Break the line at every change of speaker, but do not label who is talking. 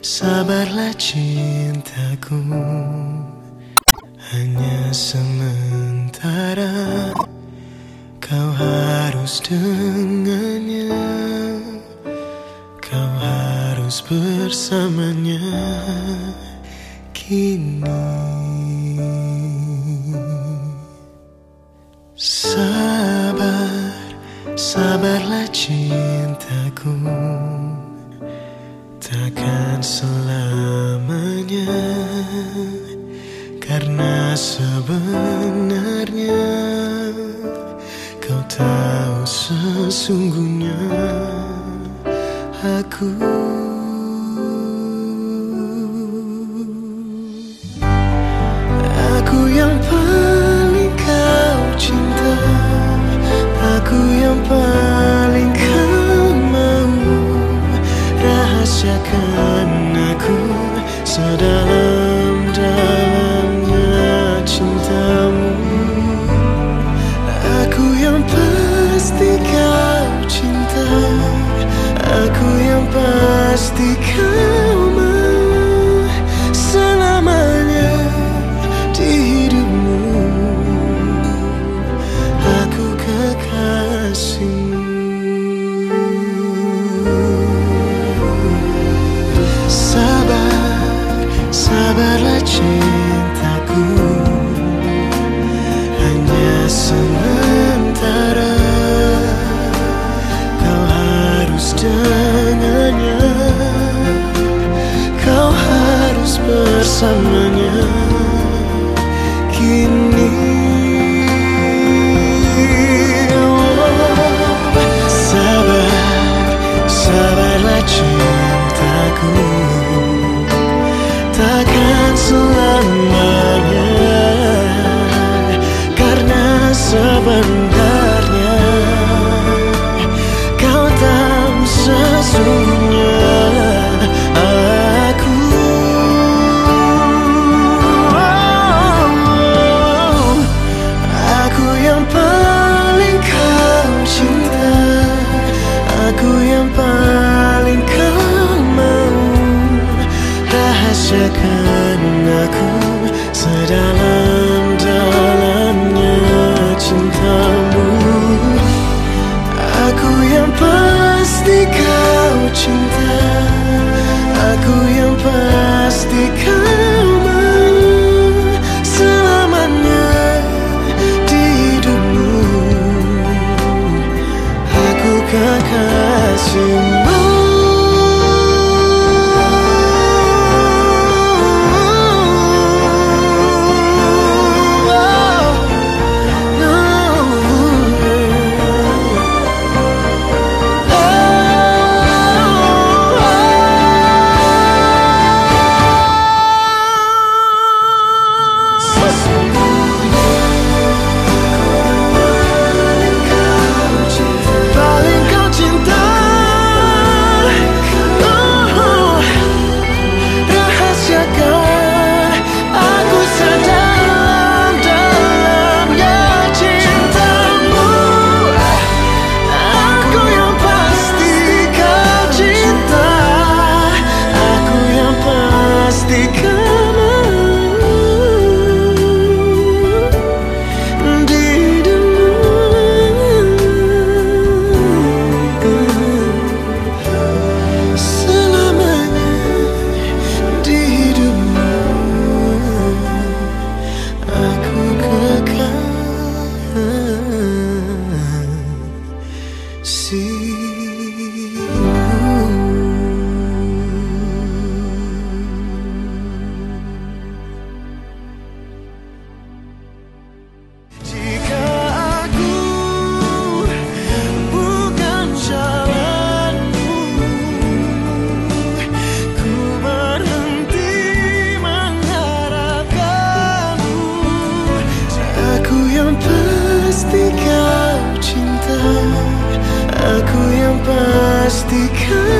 Sabar, sabarlah cintaku. Hanya sementara Kau harus dengannya. Kau harus bersamanya. Kini Sabar, sabarlah cintaku Takkan selamanya Karena sebenarnya Kau tahu sesungguhnya Aku sementara Kau harus dengannya. Kau harus bersamanya. Kini sebenarnya. Kau tahu sesungguhnya Aku. Aku yang paling kau cinta. Aku yang paling kau mau. Rahasiakan aku sedalam-dalamnya cinta. Aku yang pasti 心。pastikan